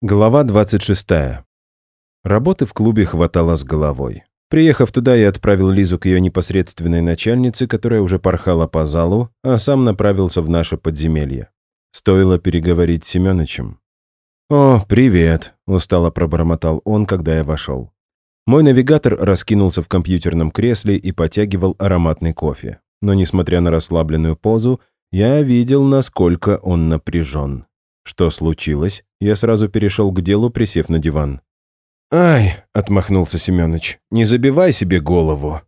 Глава 26. Работы в клубе хватало с головой. Приехав туда, я отправил Лизу к ее непосредственной начальнице, которая уже порхала по залу, а сам направился в наше подземелье. Стоило переговорить с Семёнычем. «О, привет», — устало пробормотал он, когда я вошел. Мой навигатор раскинулся в компьютерном кресле и потягивал ароматный кофе. Но, несмотря на расслабленную позу, я видел, насколько он напряжен. Что случилось? Я сразу перешел к делу, присев на диван. «Ай!» — отмахнулся Семёныч. «Не забивай себе голову!»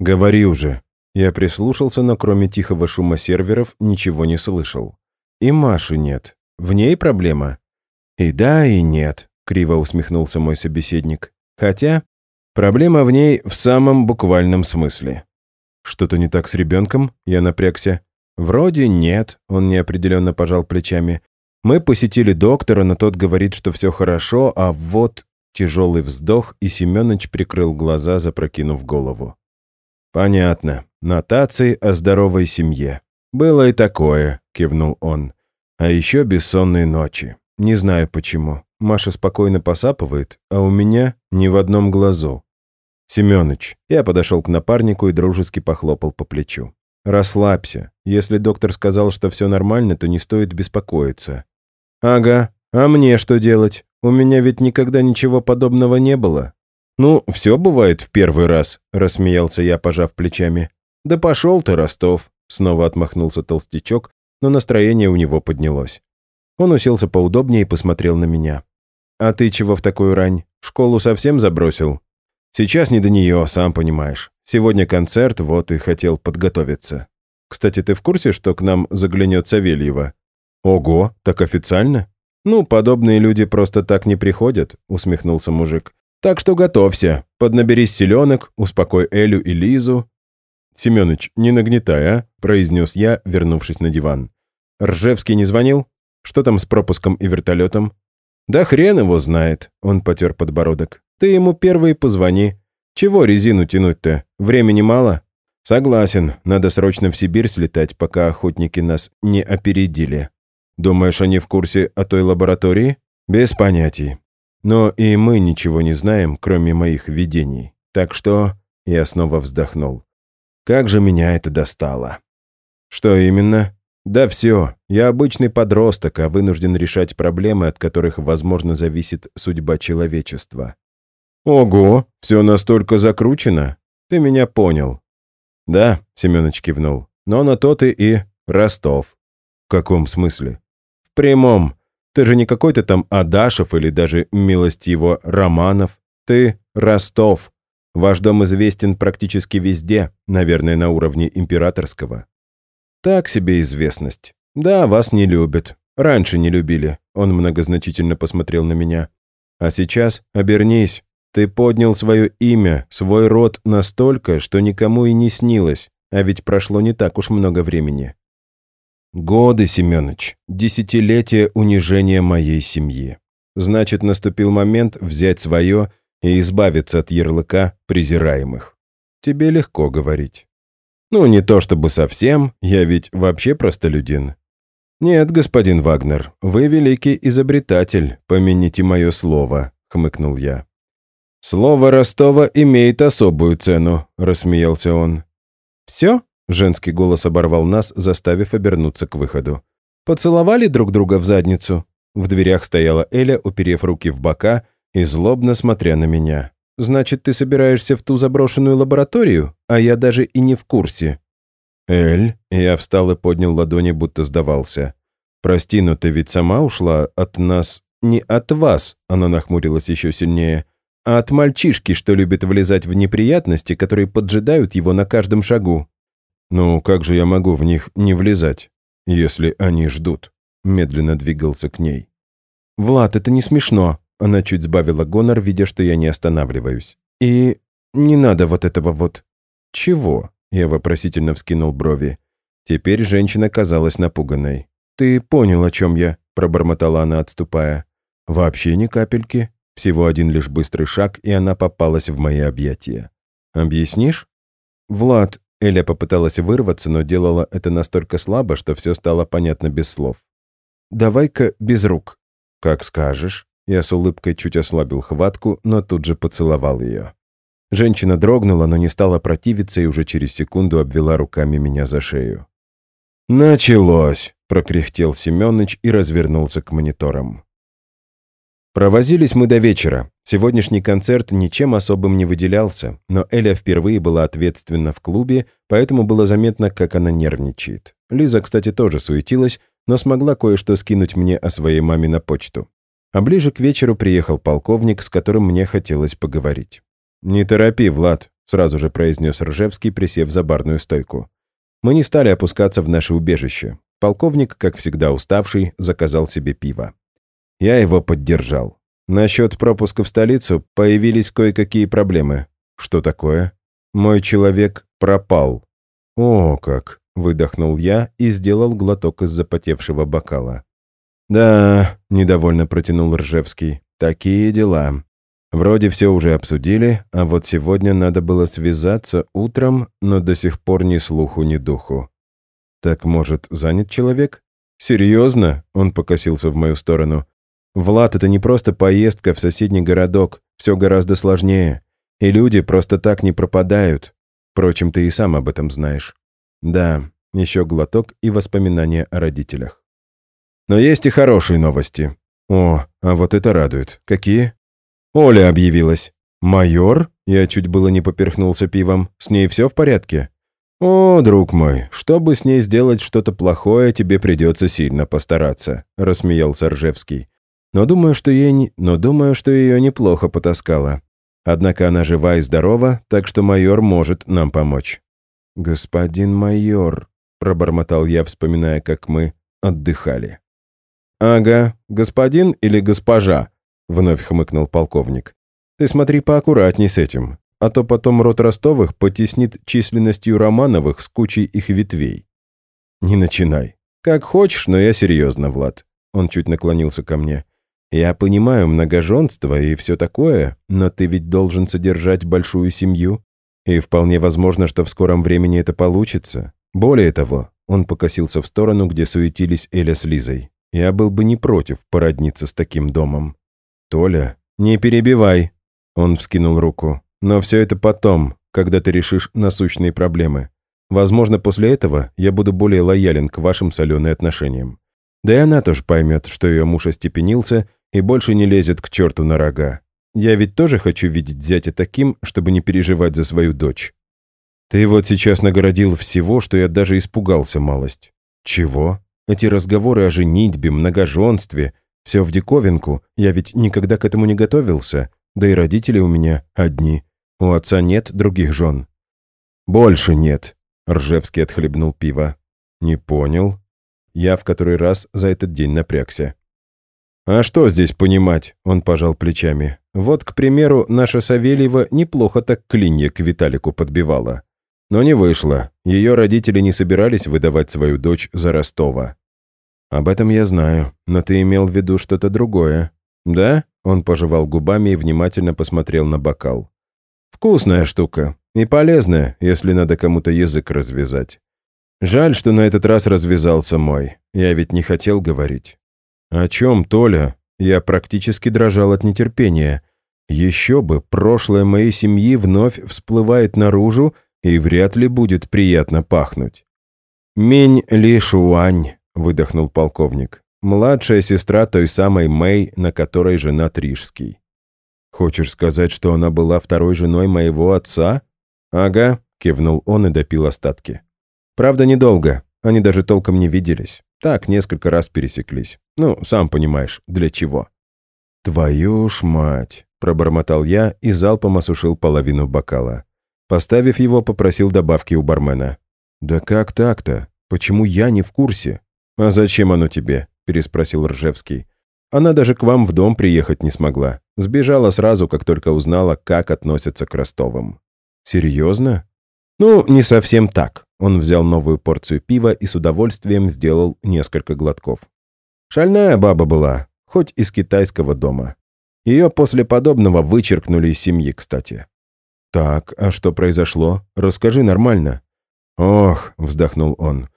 «Говори уже!» Я прислушался, но кроме тихого шума серверов ничего не слышал. «И Маши нет. В ней проблема?» «И да, и нет», — криво усмехнулся мой собеседник. «Хотя проблема в ней в самом буквальном смысле». «Что-то не так с ребенком?» — я напрягся. «Вроде нет», — он неопределенно пожал плечами. Мы посетили доктора, но тот говорит, что все хорошо, а вот тяжелый вздох, и Семенович прикрыл глаза, запрокинув голову. «Понятно. Нотации о здоровой семье. Было и такое», — кивнул он. «А еще бессонные ночи. Не знаю почему. Маша спокойно посапывает, а у меня ни в одном глазу». «Семёныч», я подошел к напарнику и дружески похлопал по плечу. «Расслабься. Если доктор сказал, что все нормально, то не стоит беспокоиться. «Ага, а мне что делать? У меня ведь никогда ничего подобного не было». «Ну, все бывает в первый раз», — рассмеялся я, пожав плечами. «Да пошел ты, Ростов», — снова отмахнулся толстячок, но настроение у него поднялось. Он уселся поудобнее и посмотрел на меня. «А ты чего в такую рань? Школу совсем забросил?» «Сейчас не до нее, сам понимаешь. Сегодня концерт, вот и хотел подготовиться. Кстати, ты в курсе, что к нам заглянет Савельева?» «Ого, так официально?» «Ну, подобные люди просто так не приходят», — усмехнулся мужик. «Так что готовься, поднаберись селенок, успокой Элю и Лизу». «Семёныч, не нагнетай, а?» — произнес я, вернувшись на диван. «Ржевский не звонил? Что там с пропуском и вертолетом?» «Да хрен его знает», — он потер подбородок. «Ты ему первый позвони. Чего резину тянуть-то? Времени мало?» «Согласен, надо срочно в Сибирь слетать, пока охотники нас не опередили». Думаешь, они в курсе о той лаборатории? Без понятий. Но и мы ничего не знаем, кроме моих видений. Так что я снова вздохнул. Как же меня это достало. Что именно? Да все, я обычный подросток, а вынужден решать проблемы, от которых, возможно, зависит судьба человечества. Ого, все настолько закручено? Ты меня понял. Да, Семенович кивнул. Но на то ты и Ростов. В каком смысле? Прямом. Ты же не какой-то там Адашев или даже милость Романов. Ты Ростов. Ваш дом известен практически везде, наверное, на уровне императорского. Так себе известность. Да, вас не любят. Раньше не любили. Он многозначительно посмотрел на меня. А сейчас обернись. Ты поднял свое имя, свой род настолько, что никому и не снилось. А ведь прошло не так уж много времени. Годы, Семёныч, десятилетия унижения моей семьи. Значит, наступил момент взять свое и избавиться от ярлыка презираемых. Тебе легко говорить. Ну, не то чтобы совсем, я ведь вообще простолюдин. Нет, господин Вагнер, вы великий изобретатель, помяните мое слово, хмыкнул я. Слово Ростова имеет особую цену, рассмеялся он. Все? Женский голос оборвал нас, заставив обернуться к выходу. «Поцеловали друг друга в задницу?» В дверях стояла Эля, уперев руки в бока и злобно смотря на меня. «Значит, ты собираешься в ту заброшенную лабораторию? А я даже и не в курсе». «Эль?» Я встал и поднял ладони, будто сдавался. «Прости, но ты ведь сама ушла от нас...» «Не от вас», — она нахмурилась еще сильнее, «а от мальчишки, что любит влезать в неприятности, которые поджидают его на каждом шагу». «Ну, как же я могу в них не влезать, если они ждут?» Медленно двигался к ней. «Влад, это не смешно!» Она чуть сбавила гонор, видя, что я не останавливаюсь. «И не надо вот этого вот...» «Чего?» Я вопросительно вскинул брови. Теперь женщина казалась напуганной. «Ты понял, о чем я?» пробормотала она, отступая. «Вообще ни капельки. Всего один лишь быстрый шаг, и она попалась в мои объятия. Объяснишь?» «Влад, Эля попыталась вырваться, но делала это настолько слабо, что все стало понятно без слов. «Давай-ка без рук». «Как скажешь». Я с улыбкой чуть ослабил хватку, но тут же поцеловал ее. Женщина дрогнула, но не стала противиться и уже через секунду обвела руками меня за шею. «Началось!» – прокряхтел Семёныч и развернулся к мониторам. Провозились мы до вечера. Сегодняшний концерт ничем особым не выделялся, но Эля впервые была ответственна в клубе, поэтому было заметно, как она нервничает. Лиза, кстати, тоже суетилась, но смогла кое-что скинуть мне о своей маме на почту. А ближе к вечеру приехал полковник, с которым мне хотелось поговорить. «Не торопи, Влад», — сразу же произнес Ржевский, присев за барную стойку. Мы не стали опускаться в наше убежище. Полковник, как всегда уставший, заказал себе пиво. Я его поддержал. Насчет пропуска в столицу появились кое-какие проблемы. Что такое? Мой человек пропал. О, как! Выдохнул я и сделал глоток из запотевшего бокала. «Да», — недовольно протянул Ржевский, — «такие дела. Вроде все уже обсудили, а вот сегодня надо было связаться утром, но до сих пор ни слуху, ни духу. Так, может, занят человек? Серьезно? Он покосился в мою сторону. Влад, это не просто поездка в соседний городок, все гораздо сложнее. И люди просто так не пропадают. Впрочем, ты и сам об этом знаешь. Да, еще глоток и воспоминания о родителях. Но есть и хорошие новости. О, а вот это радует. Какие? Оля объявилась. «Майор?» Я чуть было не поперхнулся пивом. «С ней все в порядке?» «О, друг мой, чтобы с ней сделать что-то плохое, тебе придется сильно постараться», — рассмеялся Ржевский. Но думаю, что ей не... Но думаю, что ее неплохо потаскало. Однако она жива и здорова, так что майор может нам помочь». «Господин майор», — пробормотал я, вспоминая, как мы отдыхали. «Ага, господин или госпожа?» — вновь хмыкнул полковник. «Ты смотри поаккуратней с этим, а то потом род Ростовых потеснит численностью Романовых с кучей их ветвей». «Не начинай. Как хочешь, но я серьезно, Влад». Он чуть наклонился ко мне. Я понимаю многоженство и все такое, но ты ведь должен содержать большую семью. И вполне возможно, что в скором времени это получится. Более того, он покосился в сторону, где суетились Эля с Лизой. Я был бы не против породниться с таким домом. «Толя, не перебивай!» Он вскинул руку. «Но все это потом, когда ты решишь насущные проблемы. Возможно, после этого я буду более лоялен к вашим соленым отношениям. Да и она тоже поймет, что ее муж остепенился и больше не лезет к черту на рога. Я ведь тоже хочу видеть зятя таким, чтобы не переживать за свою дочь. Ты вот сейчас нагородил всего, что я даже испугался малость. Чего? Эти разговоры о женитьбе, многоженстве, все в диковинку, я ведь никогда к этому не готовился, да и родители у меня одни. У отца нет других жен. Больше нет. Ржевский отхлебнул пиво. Не понял. Я в который раз за этот день напрягся. «А что здесь понимать?» – он пожал плечами. «Вот, к примеру, наша Савельева неплохо так клинья к Виталику подбивала. Но не вышло. Ее родители не собирались выдавать свою дочь за Ростова». «Об этом я знаю, но ты имел в виду что-то другое». «Да?» – он пожевал губами и внимательно посмотрел на бокал. «Вкусная штука. И полезная, если надо кому-то язык развязать. Жаль, что на этот раз развязался мой. Я ведь не хотел говорить. «О чем, Толя?» Я практически дрожал от нетерпения. Еще бы, прошлое моей семьи вновь всплывает наружу и вряд ли будет приятно пахнуть. «Минь Ли Шуань», — выдохнул полковник. «Младшая сестра той самой Мэй, на которой жена Рижский». «Хочешь сказать, что она была второй женой моего отца?» «Ага», — кивнул он и допил остатки. «Правда, недолго. Они даже толком не виделись. Так, несколько раз пересеклись. Ну, сам понимаешь, для чего. «Твою ж мать!» – пробормотал я и залпом осушил половину бокала. Поставив его, попросил добавки у бармена. «Да как так-то? Почему я не в курсе?» «А зачем оно тебе?» – переспросил Ржевский. «Она даже к вам в дом приехать не смогла. Сбежала сразу, как только узнала, как относятся к Ростовым». «Серьезно?» «Ну, не совсем так». Он взял новую порцию пива и с удовольствием сделал несколько глотков. Шальная баба была, хоть из китайского дома. Ее после подобного вычеркнули из семьи, кстати. «Так, а что произошло? Расскажи нормально». «Ох», — вздохнул он.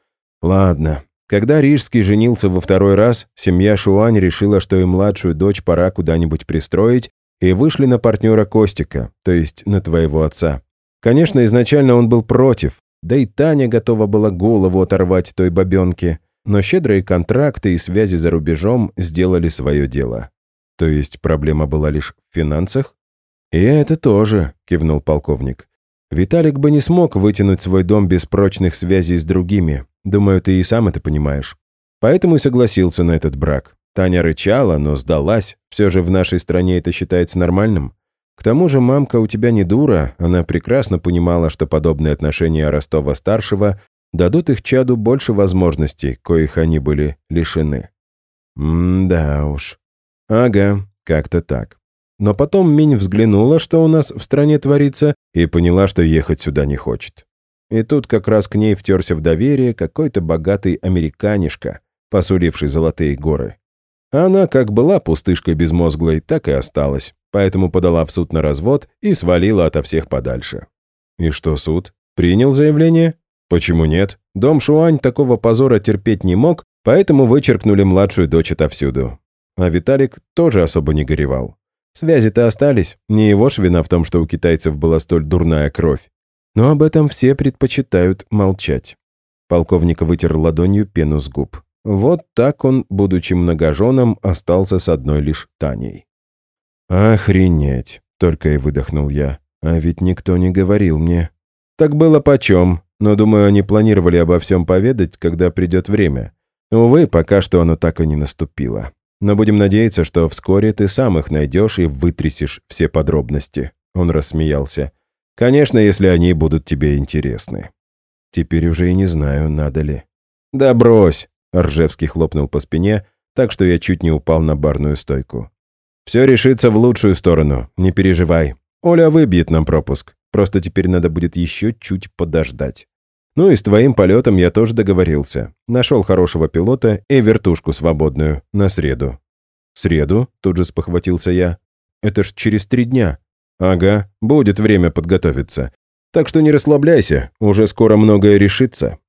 «Ладно, Когда Рижский женился во второй раз, семья Шуань решила, что и младшую дочь пора куда-нибудь пристроить, и вышли на партнера Костика, то есть на твоего отца. Конечно, изначально он был против, да и Таня готова была голову оторвать той бабенке, но щедрые контракты и связи за рубежом сделали свое дело. То есть проблема была лишь в финансах? «И это тоже», — кивнул полковник. «Виталик бы не смог вытянуть свой дом без прочных связей с другими. Думаю, ты и сам это понимаешь. Поэтому и согласился на этот брак. Таня рычала, но сдалась. Все же в нашей стране это считается нормальным. К тому же мамка у тебя не дура, она прекрасно понимала, что подобные отношения Ростова-старшего дадут их чаду больше возможностей, коих они были лишены. М-да уж. Ага, как-то так. Но потом Минь взглянула, что у нас в стране творится, и поняла, что ехать сюда не хочет. И тут как раз к ней втерся в доверие какой-то богатый американишка, посуливший золотые горы. Она как была пустышкой безмозглой, так и осталась, поэтому подала в суд на развод и свалила ото всех подальше. И что суд? Принял заявление? Почему нет? Дом Шуань такого позора терпеть не мог, поэтому вычеркнули младшую дочь отовсюду. А Виталик тоже особо не горевал. Связи-то остались, не его ж вина в том, что у китайцев была столь дурная кровь. Но об этом все предпочитают молчать. Полковник вытер ладонью пену с губ. Вот так он, будучи многоженом, остался с одной лишь Таней. «Охренеть!» — только и выдохнул я. «А ведь никто не говорил мне». «Так было почем, но, думаю, они планировали обо всем поведать, когда придет время. Увы, пока что оно так и не наступило. Но будем надеяться, что вскоре ты сам их найдешь и вытрясешь все подробности». Он рассмеялся. «Конечно, если они будут тебе интересны». Теперь уже и не знаю, надо ли. «Да брось!» Ржевский хлопнул по спине, так что я чуть не упал на барную стойку. «Все решится в лучшую сторону, не переживай. Оля выбьет нам пропуск, просто теперь надо будет еще чуть подождать. Ну и с твоим полетом я тоже договорился. Нашел хорошего пилота и вертушку свободную на среду». «Среду?» – тут же спохватился я. «Это ж через три дня». «Ага, будет время подготовиться. Так что не расслабляйся, уже скоро многое решится».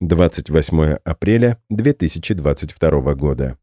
28 апреля 2022 года.